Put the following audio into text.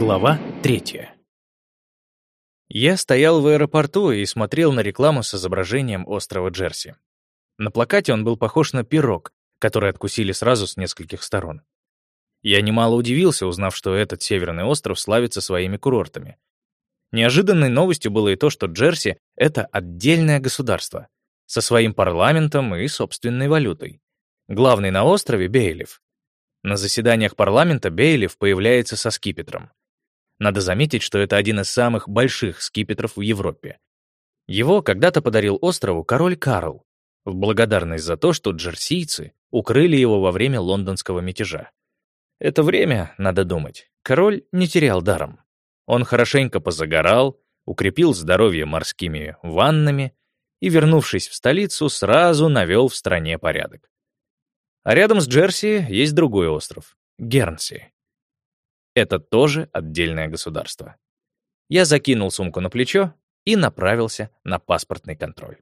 Глава третья. Я стоял в аэропорту и смотрел на рекламу с изображением острова Джерси. На плакате он был похож на пирог, который откусили сразу с нескольких сторон. Я немало удивился, узнав, что этот северный остров славится своими курортами. Неожиданной новостью было и то, что Джерси — это отдельное государство со своим парламентом и собственной валютой. Главный на острове — Бейлиф. На заседаниях парламента Бейлиф появляется со скипетром. Надо заметить, что это один из самых больших скипетров в Европе. Его когда-то подарил острову король Карл, в благодарность за то, что джерсийцы укрыли его во время лондонского мятежа. Это время, надо думать, король не терял даром. Он хорошенько позагорал, укрепил здоровье морскими ваннами и, вернувшись в столицу, сразу навел в стране порядок. А рядом с Джерси есть другой остров — Гернси. Это тоже отдельное государство. Я закинул сумку на плечо и направился на паспортный контроль.